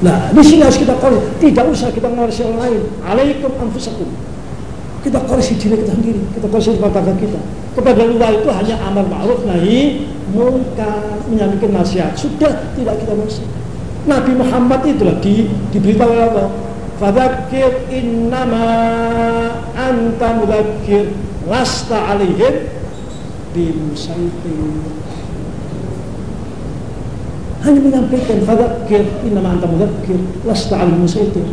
Nah, di sini harus kita koreksi. Tidak usah kita koreksi orang lain. Alaikum anfusakum. Kita koreksi diri kita sendiri. Kita koreksi rumah tangga kita. Kepada luar itu hanya amar ma'ruf nahi munkar menyampaikan nasihat. Sudah tidak kita koreksi. Nabi Muhammad itu di, diberitahu oleh Allah. Fadakir innama anta mudakir lasta alihim bimusaitir hanya menyampaikan fadzakir innama anta mudzakir lasta 'alal musaitir.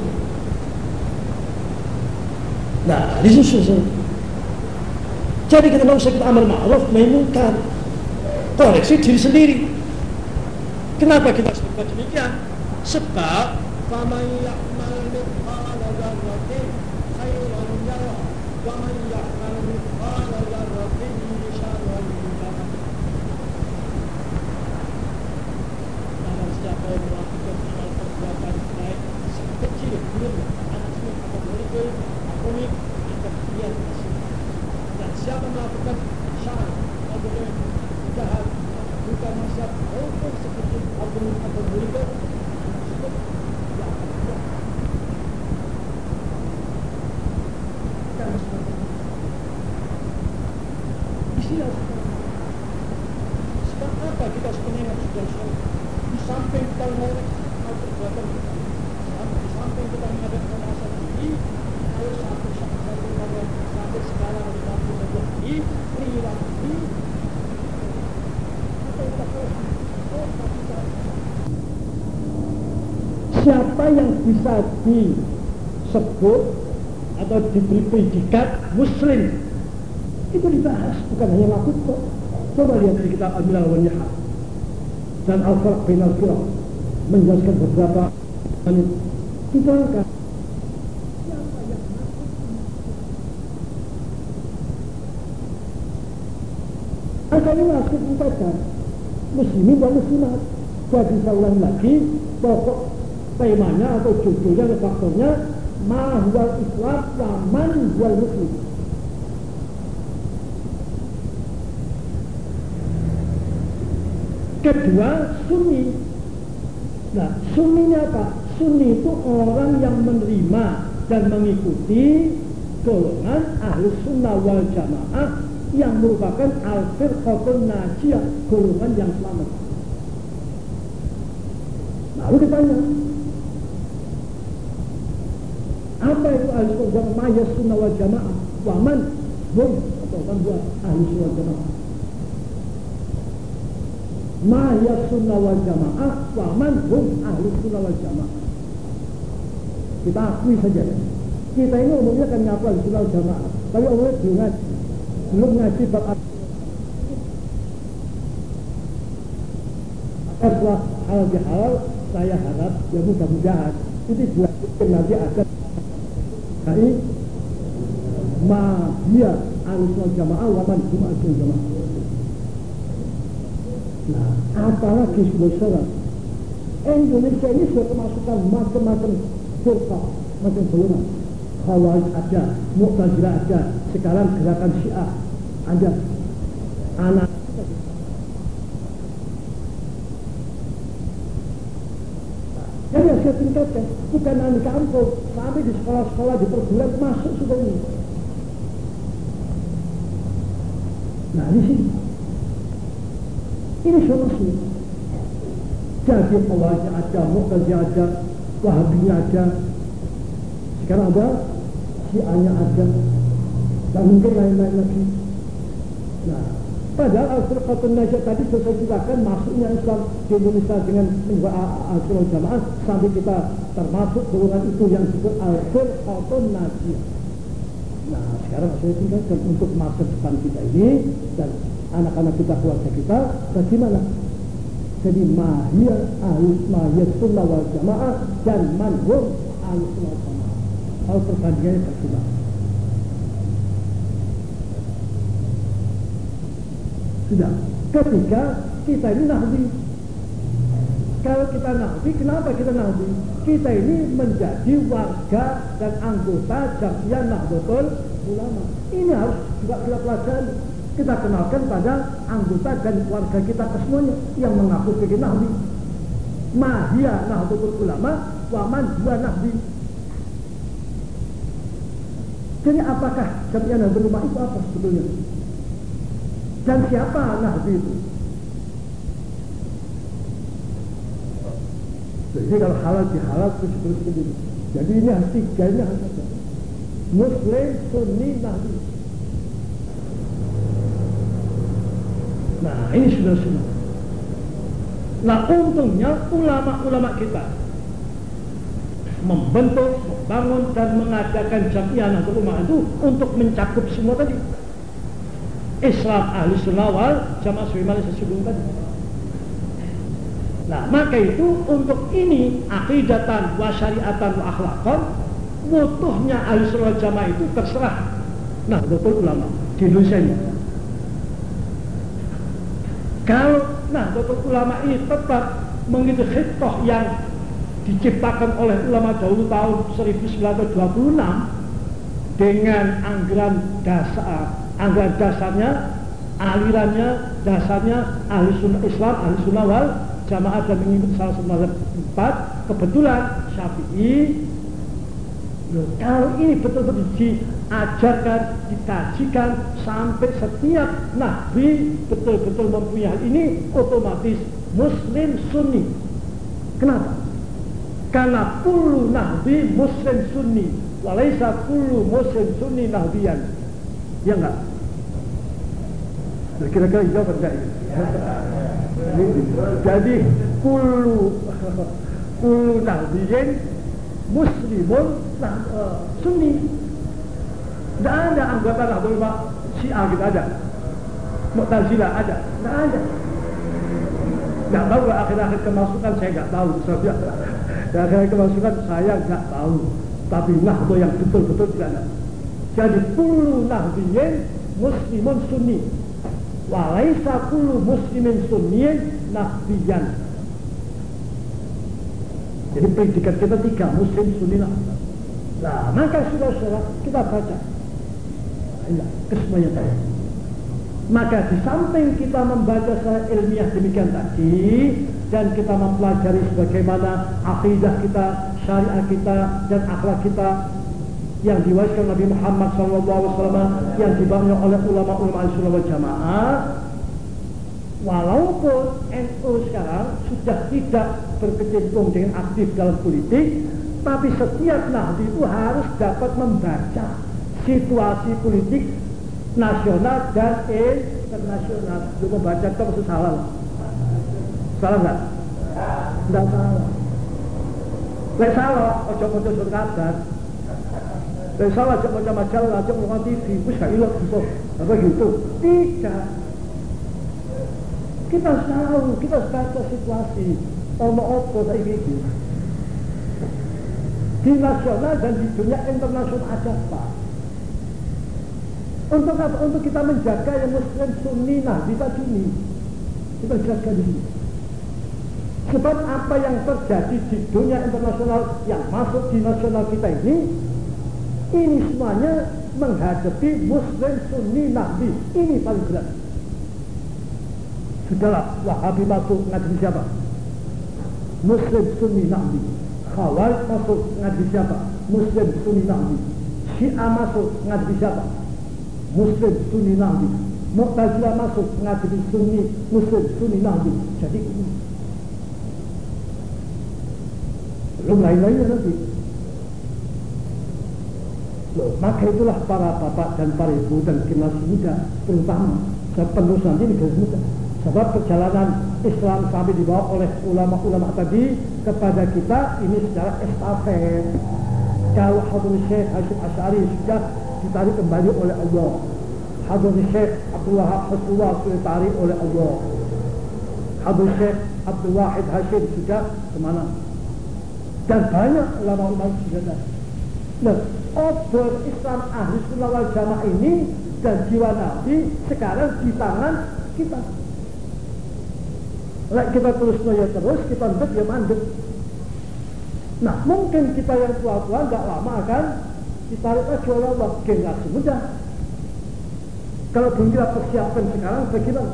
Nah di situ jadi kita tidak usah kita amal ma'ruf memunkar koreksi diri sendiri. Kenapa kita berbuat demikian? Sebab faman ya'mal mithqala dzarratin khairan yara wa ya'mal mithqala dzarratin syarran yang melakukan amal perbuatan baik sekecil belum anjing atau molekel atomik akan dia dan siapa melakukan syarat atau jahat masyarakat atau tersebut dia akan dia dan Istilah Sebab apa kita harus menengok saudara-saudara di samping kita mengenai perbuatan kita di samping kita menghadapkan rasa diri harus satu satu satu sampai sekarang di waktu menjadi perilaku apa yang kita siapa yang bisa disebut atau diberi predikat muslim? Itu dibahas bukan hanya laku kok. Coba lihat di kitab Al-Milal dan Al-Farq bin Al-Firaq menjelaskan beberapa menit diterangkan Maka ini harus kita muslimin dan muslimat. Jadi saya ulang lagi pokok temanya atau judulnya atau faktornya mahwal islam wa man wal muslim Kedua, sunni. Nah, sunni apa? Sunni itu orang yang menerima dan mengikuti golongan ahli sunnah wal jamaah yang merupakan al-firqatun najiyah, golongan yang selamat. Lalu ditanya, apa itu ahli sunnah wal sunnah wal jamaah? Waman, bum, atau kan buat ahli sunnah wal jamaah. Ma sunnah wal jamaah. Wa man? Hum ahli sunnah wal jamaah. Kita akui saja. Kita ini umumnya kan ngaku ahli sunnah wal jamaah. Tapi umumnya belum ngaji. Belum ngaji bab setelah hal halal saya harap ya mudah-mudahan. Itu dilanjutkan nanti akan kai ma dia sunnah jamaah wa man hum ahli sunnah jamaah Nah, apalagi saudara Indonesia ini sudah kemasukan macam-macam firqa, macam golongan. Khawarij ada, Mu'tazilah ada, sekarang gerakan Syiah ada. Anak Saya tingkatkan bukan anak kampung, sampai di sekolah-sekolah di perguruan masuk sudah ini. Nah di sini ini solusi. Jadi Allahnya ada, Muqtazi ada, Wahabinya ada. Sekarang ada, Syiahnya ada. Dan mungkin lain-lain lagi. Nah, padahal Al-Firqatun Najat tadi selesai jelaskan masuknya Islam di Indonesia dengan Al-Firqatun Jamaah sampai kita termasuk golongan itu yang disebut Al-Firqatun Najat. Nah, sekarang saya tinggalkan untuk masa depan kita ini dan anak-anak kita, keluarga kita, bagaimana? Jadi mahia ahli mahia sunnah wal jamaah dan manhum ahli sunnah wal jamaah. Kalau perbandingannya tercuma. Sudah. Ketika kita ini nahdi. Kalau kita nahdi, kenapa kita nahdi? Kita ini menjadi warga dan anggota jamiah nahdlatul ulama. Ini harus juga kita pelajari kita kenalkan pada anggota dan keluarga kita kesemuanya yang mengaku sebagai Nabi. Mahia nahdlatul ulama waman dua nahdi. Jadi apakah jamiah nahdlatul ulama itu apa sebetulnya? Dan siapa nahdi itu? Jadi kalau halal dihalal terus terus itu. Jadi ini harus tiga ini harus. Muslim, Sunni, Nahdi. Nah ini sudah sudah. Nah untungnya ulama-ulama kita membentuk, membangun dan mengadakan jamiah Nahdlatul Ulama itu untuk mencakup semua tadi. Islam ahli sunnah wal jamaah sebagaimana saya tadi. Nah, maka itu untuk ini akidatan wa syariatan wa akhlakon butuhnya ahli sunnah jamaah itu terserah. Nah, betul ulama di Indonesia ini. Kalau nah betul ulama ini tetap mengikuti khitoh yang diciptakan oleh ulama dahulu tahun 1926 dengan anggaran dasar anggaran dasarnya alirannya dasarnya ahli sunnah Islam ahli sunnah wal jamaah dan mengikuti salah satu mazhab empat kebetulan Syafi'i kalau ini betul-betul diajarkan, dikajikan sampai setiap nabi betul-betul mempunyai hal ini otomatis muslim sunni. Kenapa? Karena puluh nabi muslim sunni, walaisa puluh muslim sunni nahdiyan. Ya enggak? Kira-kira jawab enggak ini? Jadi kulu kulu nahdiyin muslimun nah, uh, sunni. Tidak ada anggota Nahdlatul Ulama Syiah kita ada. Mu'tazilah ada. Tidak ada. Tidak tahu akhir-akhir kemasukan saya nggak tahu. akhir-akhir kemasukan saya nggak tahu. Tapi Nahdlatul yang betul-betul tidak ada. Jadi kulu nahdiyin muslimun sunni. Walaisa kullu muslimin sunniyin nahbiyan jadi predikat kita tiga muslim sunni nah maka sudah kita baca. Ya, kesemuanya tadi maka di samping kita membaca secara ilmiah demikian tadi dan kita mempelajari sebagaimana akidah kita, syariat kita dan akhlak kita yang diwariskan Nabi Muhammad SAW yang dibangun oleh ulama-ulama al-sunnah jamaah. Walaupun NU sekarang sudah tidak berkecimpung dengan aktif dalam politik tapi setiap nahdi itu harus dapat membaca situasi politik nasional dan internasional. Untuk membaca itu maksud salah. Salah nggak? nggak salah. Lek salah, ojo-ojo surkadan dan salah cek macam majalah, cek ngomong TV, wis gak ilat gitu. Apa gitu? Tidak. Kita tahu, kita baca situasi. Ono opo saiki iki. Di nasional dan di dunia internasional ada apa? Untuk apa? Untuk kita menjaga yang muslim sunni nah bisa gini. Kita jaga ini. Sebab apa yang terjadi di dunia internasional yang masuk di nasional kita ini ini semuanya menghadapi Muslim Sunni Nabi. Ini paling berat. Sudahlah, Wahabi masuk ngaji siapa? Muslim Sunni Nabi. Khawarij masuk ngaji siapa? Muslim Sunni Nabi. Syiah masuk ngaji siapa? Muslim Sunni Nabi. Mu'tazilah masuk ngaji Sunni Muslim Sunni Nabi. Jadi belum lain-lainnya nanti. Maka itulah para bapak dan para ibu dan generasi muda terutama penerus nanti generasi muda. Sebab perjalanan Islam sampai dibawa oleh ulama-ulama tadi kepada kita ini secara estafet. Kalau Hadul Syekh Hashim Asyari sudah ditarik kembali oleh Allah. Hadul Syekh Abdul Wahab Hasbullah sudah ditarik oleh Allah. Hadul Syekh Abdul Wahid Hashim sudah ke mana? Dan banyak ulama-ulama sudah Nah, obor Islam ahli sunnah wal jamaah ini dan jiwa Nabi sekarang di tangan kita. Lek kita terus ya terus, kita mandek ya mandek. Nah, mungkin kita yang tua-tua nggak lama akan ditarik lagi oleh Allah generasi muda. Kalau belum kita persiapkan sekarang, bagaimana?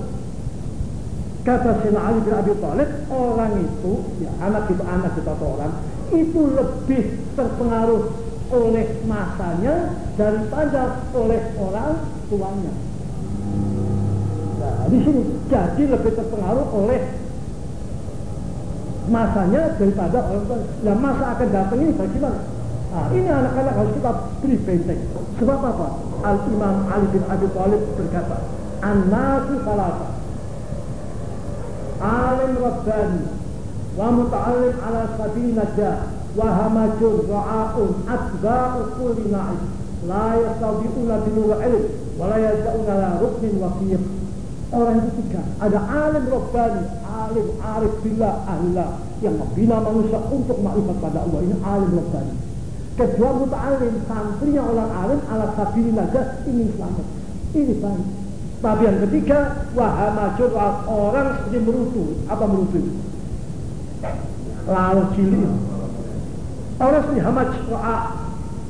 Kata Sina Ali bin Abi Thalib, orang itu, ya anak itu anak itu atau orang, itu lebih terpengaruh oleh masanya daripada oleh orang tuanya. Nah, di sini jadi lebih terpengaruh oleh masanya daripada orang tua. Nah, masa akan datang ini bagaimana? Nah, ini anak-anak harus kita beri benteng. Sebab apa? Al-Imam Ali bin Abi Thalib berkata, An-nasu salata. Alim Rabbani wa muta'alim ala sabil najah wa hamajun ra'aun atba'u kulli na'id la yastabi'una binur ilm wa la yaja'una la rukmin waqiyah orang itu tiga. Ada alim Rabbani alim arif billah ahla yang membina manusia untuk makrifat pada Allah. Ini alim Rabbani. Kedua muta'alim santrinya orang alim ala sabil najah ini selamat. Ini baik. Tapi yang ketiga wahamajur orang seperti merutu. Apa merutu? Lalu cilik orang seperti hamaj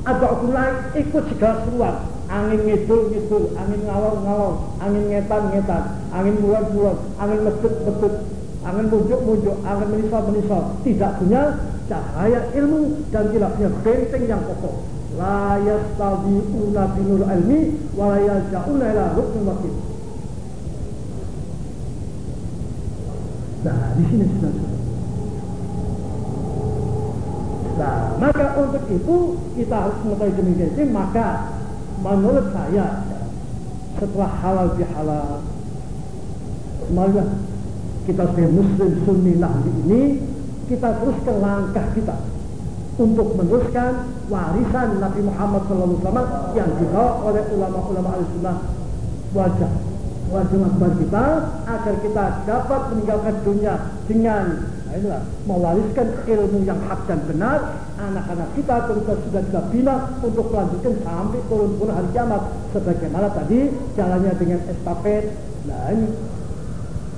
ada lain ikut segala seruan. Angin ngidul ngidul angin ngalor ngalor angin ngetan ngetan angin bulan bulan angin medut medut angin muncul muncul angin menisal menisal tidak punya cahaya ilmu dan tidak punya benteng yang kokoh. La yastabi'una binur ilmi wa la yaja'una ila wakil. Nah di sini sudah Nah, maka untuk itu kita harus mengetahui demikian maka menurut saya setelah halal bihalal marilah kita sebagai muslim sunni nahdi ini kita teruskan langkah kita untuk meneruskan warisan Nabi Muhammad SAW yang dibawa oleh ulama-ulama al-sunnah wajah wajah akbar kita agar kita dapat meninggalkan dunia dengan nah inilah mewariskan ilmu yang hak dan benar. Anak-anak kita terus sudah kita bina untuk melanjutkan sampai turun pun hari kiamat. Sebagaimana tadi jalannya dengan estafet. Nah ini.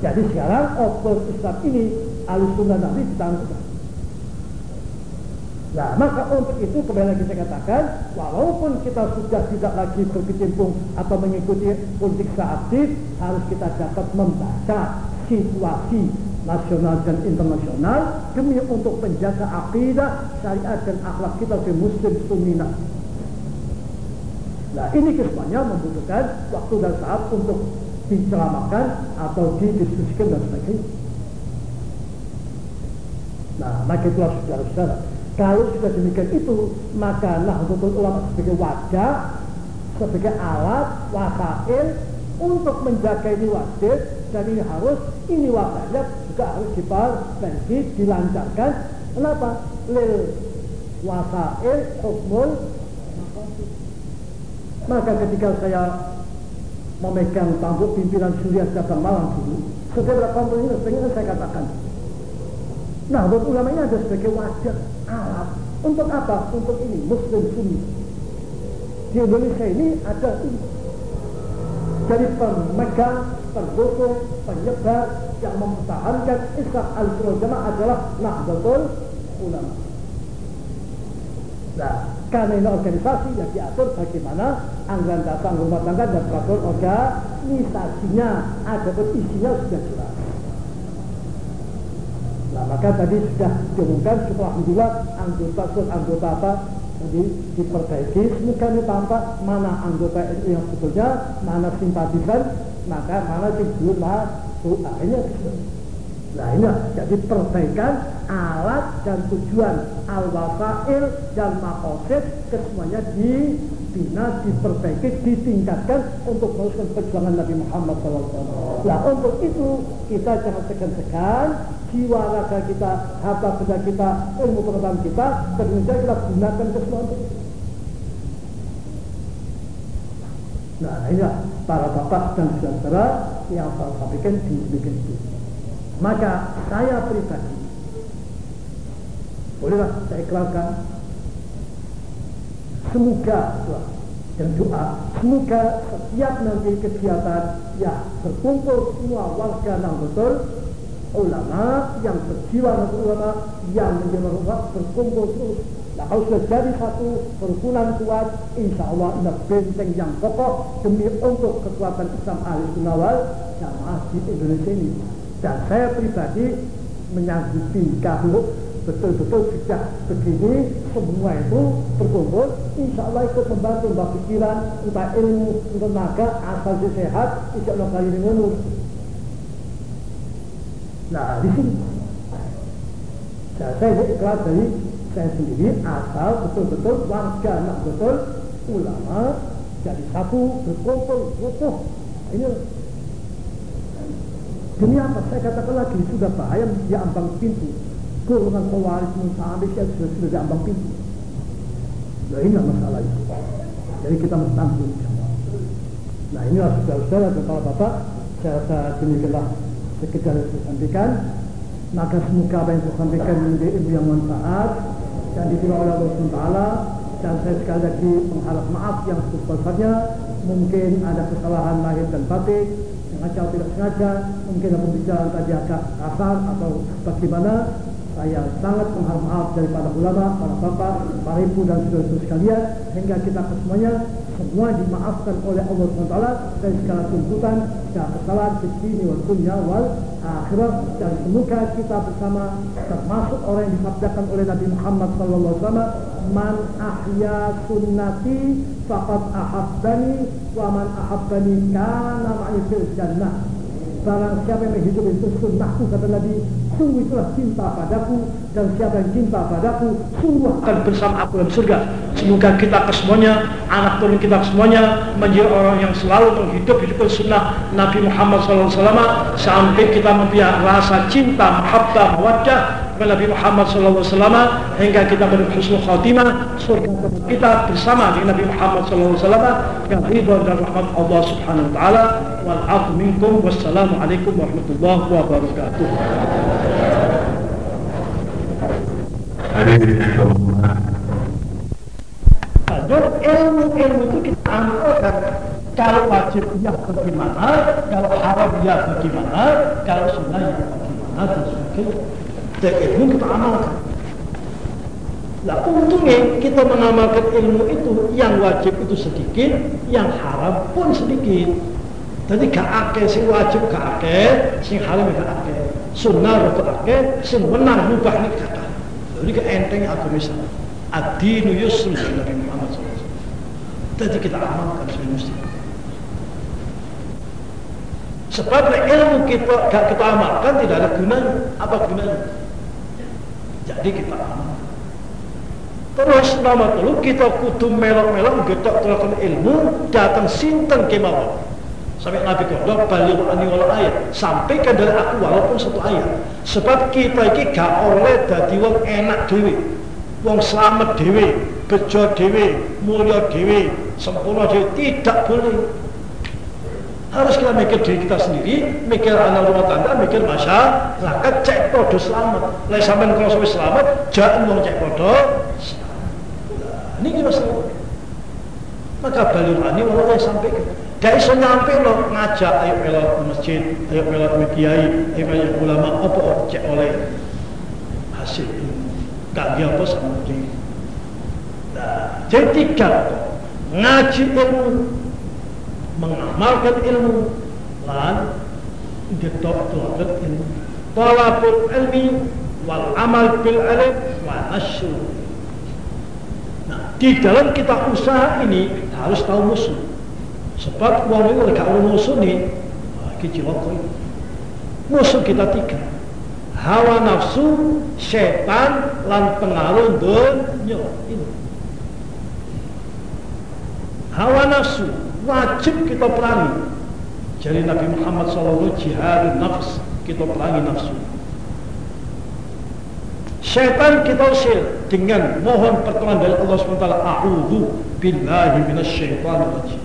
Jadi sekarang obor Islam ini alusunan Nabi di tangan kita Nah, maka untuk itu kembali lagi saya katakan, walaupun kita sudah tidak lagi berkecimpung atau mengikuti politik seaktif, harus kita dapat membaca situasi nasional dan internasional demi untuk menjaga akidah, syariat dan akhlak kita sebagai muslim sunni Nah ini kesemuanya membutuhkan waktu dan saat untuk diceramakan atau didiskusikan dan sebagainya. Nah, maka itulah saudara-saudara kalau sudah demikian itu, maka Nahdlatul Ulama sebagai wajah, sebagai alat, wasail untuk menjaga ini wajib dan ini harus ini wajahnya juga harus diperbaiki, dilancarkan. Kenapa? Lil wasail hukmul maka ketika saya memegang tampuk pimpinan Surya Cabang Malang dulu, setiap kampung ini sering saya katakan, nah buat ulama ini ada sebagai wajah alat. Untuk apa? Untuk ini, Muslim Sunni. Di Indonesia ini ada ini. Jadi pemegang, pendukung, penyebar yang mempertahankan Islam al Jamaah adalah Nahdlatul Ulama. Nah, karena ini organisasi yang diatur bagaimana anggaran dasar rumah tangga dan peraturan organisasinya, ada isinya sudah jelas. Nah, maka tadi sudah diumumkan setelah Alhamdulillah anggota sul anggota apa jadi diperbaiki semoga ini tampak mana anggota itu yang sebetulnya mana simpatisan maka mana belum masuk nah, ini nah ini jadi perbaikan alat dan tujuan al wasail dan makosid kesemuanya dibina diperbaiki ditingkatkan untuk meneruskan perjuangan Nabi Muhammad SAW nah untuk itu kita jangan segan-segan jiwa raga kita, harta benda kita, ilmu pengetahuan kita, kemudian kita gunakan ke semua Nah, ini para bapak dan saudara yang saya sampaikan di bikin itu. Maka saya pribadi, bolehlah saya ikrarkan, semoga dan doa, semoga setiap nanti kegiatan ya berkumpul semua warga betul ulama yang berjiwa dan ulama yang ulama berkumpul terus. Kalau sudah jadi satu kerukunan kuat, insya Allah ini benteng yang kokoh demi untuk kekuatan Islam ahli sunnah wal jamaah di Indonesia ini. Dan saya pribadi menyanggupi kalau betul-betul sejak begini semua itu berkumpul. Insya Allah ikut membantu mbak pikiran entah ilmu tenaga asal sehat Allah kali ini ngomong nah di sini nah, saya ikhlas dari saya sendiri asal betul-betul warga anak betul ulama jadi satu berkumpul utuh ini demi apa saya katakan lagi sudah bahaya dia ambang pintu golongan pewaris sampai saya sudah sudah diambang pintu. Nah inilah masalah itu. Jadi kita mesti tanggung. Nah inilah saudara-saudara kepala bapak, saya rasa demikianlah sekedar saya sampaikan. Maka semoga apa yang saya sampaikan menjadi ilmu yang manfaat dan diterima oleh Allah SWT dan saya sekali lagi mengharap maaf yang sebesar-besarnya. Mungkin ada kesalahan lahir dan batin sengaja atau tidak sengaja. Mungkin ada pembicaraan tadi agak kasar atau bagaimana saya sangat mengharap maaf dari para ulama, para bapak, para ibu dan saudara-saudara sekalian sehingga kita semuanya semua dimaafkan oleh Allah SWT dari segala tuntutan dan kesalahan di sini wal dunia wal akhirat dan semoga kita bersama termasuk orang yang disabdakan oleh Nabi Muhammad SAW man ahya sunnati faqad ahabbani wa man ahabbani kana ma'i fil jannah barang siapa yang menghidupi itu sunnahku kata Nabi sungguh itulah cinta padaku dan siapa yang cinta padaku sungguh akan bersama aku dalam surga. Semoga kita kesemuanya anak turun kita semuanya menjadi orang yang selalu menghidup hidup sunnah Nabi Muhammad SAW sampai kita mempunyai rasa cinta mahabbah mawaddah kepada Nabi Muhammad SAW hingga kita berhusnul khatimah surga kita bersama dengan Nabi Muhammad SAW yang ridha dan rahmat Allah Subhanahu wa taala. Wal minkum wassalamualaikum warahmatullahi wabarakatuh. Hadirin ilmu-ilmu itu kita amalkan kalau wajib ya bagaimana, kalau haram ya bagaimana, kalau sunnah ya bagaimana dan sebagainya. Dan ilmu kita amalkan. Nah untungnya kita mengamalkan ilmu itu yang wajib itu sedikit, yang haram pun sedikit. Jadi gak akeh sing wajib gak akeh, sing haram gak akeh. Sunnah rada akeh, sing benar mubah nek kata. Jadi keenteng agama Islam. Ad-dinu yusrun Nabi Muhammad SAW. Jadi kita amalkan sebagai muslim. Sebab ilmu kita gak kita amalkan tidak ada gunanya. Apa gunanya? Jadi kita. Terus nama dulu kita kudu melok-melok getok terlakukan ilmu datang sinten kemauan. Sampai Nabi kata balik ani wala ayat. Sampaikan dari aku walaupun satu ayat. Sebab kita ini gak oleh dadi wong enak dewi. Wong selamat dewi, bejo dewi, mulia dewi, sempurna dewi. Tidak boleh. Harus kita mikir diri kita sendiri, mikir anak rumah tangga, mikir masyarakat, cek podo selamat. Lai sampai kalau sampai selamat, jangan mau cek podo. Ini kita selamat. Maka ani walau sampai Gak iso nyampe lo ngajak ayo melok masjid, ayo melok kiai, ayo melok ulama apa cek oleh hasil gak dia apa sama dia. Nah, jadi tiga ngaji ilmu, mengamalkan ilmu, lan getok tolakat ilmu, tolakul ilmi, wal amal bil alim, wa nasyur. Nah, di dalam kita usaha ini harus tahu musuh. Sebab uang itu gak ono musuh nih. Iki ciloko Musuh kita tiga. Hawa nafsu, setan, lan pengaruh dunia ini. Hawa nafsu wajib kita perangi. Jadi Nabi Muhammad SAW jihad nafs kita perangi nafsu. Setan kita usir dengan mohon pertolongan dari Allah SWT. A'udhu billahi minasyaitanir rajim.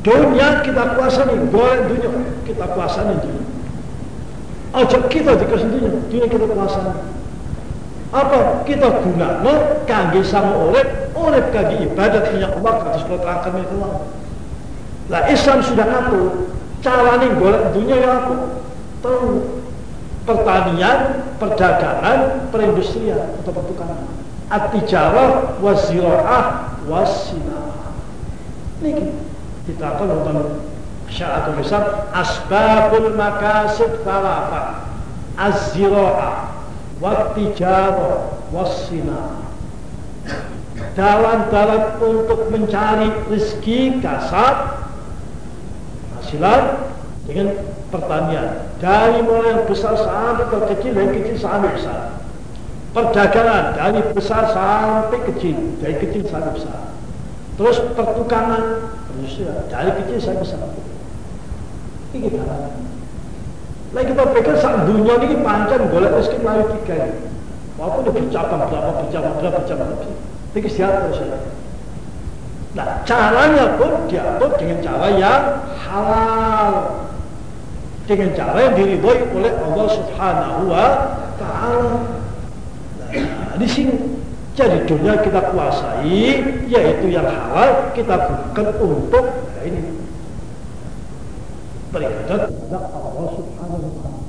Dunia kita kuasai, boleh dunia kita kuasai dunia. Aja kita dikasih dunia, dunia kita kuasai. Apa kita guna no kangge sama oleh oleh kangge ibadat minyak Allah kados terangkan minyak Allah. Lah Islam sudah ngatur carane golek dunia ya aku tahu pertanian, perdagangan, perindustrian atau pertukaran. At-tijarah waziraah wasinah. Niki kita akan nonton syariatul Islam asbabul makasib falafah az-zira'a wat-tijarah was-sina dalam-dalam untuk mencari rezeki kasar hasilan dengan pertanian. Dari mulai yang besar sampai ke kecil dari kecil sampai besar. Perdagangan dari besar sampai kecil dari kecil sampai besar. Terus pertukangan dari kecil sampai besar. Ini kita Nah kita pikir saat dunia ini panjang boleh rezeki melalui tiga Walaupun dia bercabang berapa bercabang berapa bercabang Tapi siapa terus Nah caranya pun diatur dengan cara yang halal. Dengan cara yang diridhoi oleh Allah Subhanahu wa taala. Nah, di sini jadi dunia kita kuasai yaitu yang halal kita gunakan untuk ini. Beribadat kepada Allah Subhanahu wa taala.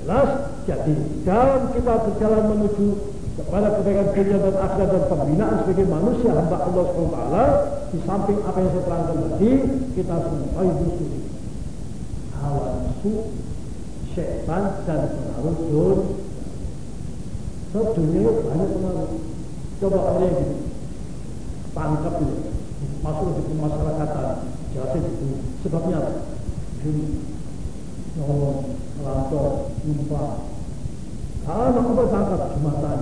Jelas, jadi dalam kita berjalan menuju kepada kebaikan dunia dan akhirat dan pembinaan sebagai manusia hamba Allah SWT di samping apa yang saya terangkan tadi kita harus musuh. Hawa nafsu syaitan dan pengaruh dunia so dunia banyak pengaruh. Coba orang yang tangkap ini. Masuk di masyarakatan jelasin itu sebabnya apa? Juni, nolong, melampau, numpang, kalau apa tangkap jumatan,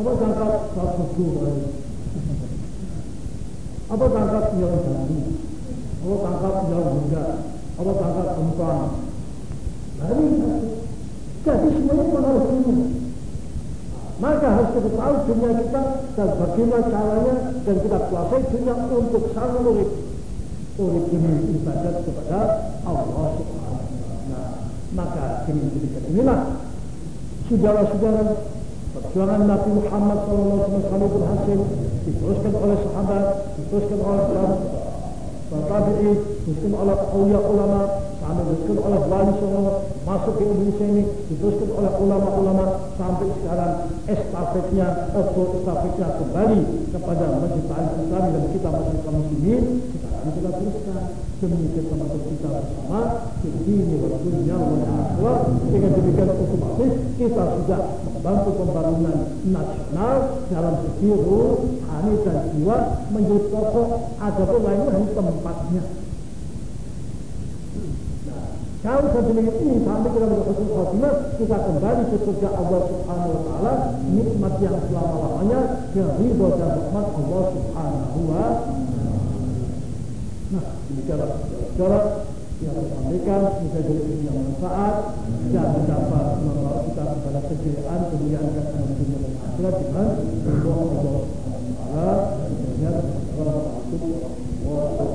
apa tangkap satu dua Apa tangkap yang baru? Apa tangkap yang muda? Apa tangkap empang? Nah ini jadi semuanya pengaruh dunia. Maka harus kita tahu dunia kita dan bagaimana caranya dan kita kuasai dunia untuk selalu urip. Urip demi ibadat kepada Allah taala. Maka dengan demikian inilah saudara-saudara perjuangan Nabi Muhammad SAW berhasil diteruskan oleh sahabat, diteruskan oleh para tabi'i, diteruskan awliya ulama, diteruskan oleh wali songo, masuk ke Indonesia ini, diteruskan oleh ulama-ulama sampai sekarang estafetnya atau estafetnya kembali kepada Masjid Al-Islam dan kita masih kaum muslimin, kita akan kita teruskan demi keselamatan kita bersama di sini wa dunia akhirat dengan demikian otomatis kita sudah membantu pembangunan nasional dalam segi rohani dan jiwa menjadi pokok ada pun lainnya tempatnya kalau sedemikian ini sampai kita berhasil khotimah kita kembali ke surga Allah Subhanahu wa taala nikmat yang selama-lamanya yang ridho dan rahmat Allah Subhanahu wa taala Nah, bicara bicara yang disampaikan bisa jadi yang manfaat dan dapat membawa kita kepada kejayaan, kemuliaan dan dunia dan akhirat dengan Allah Allah Subhanahu wa taala.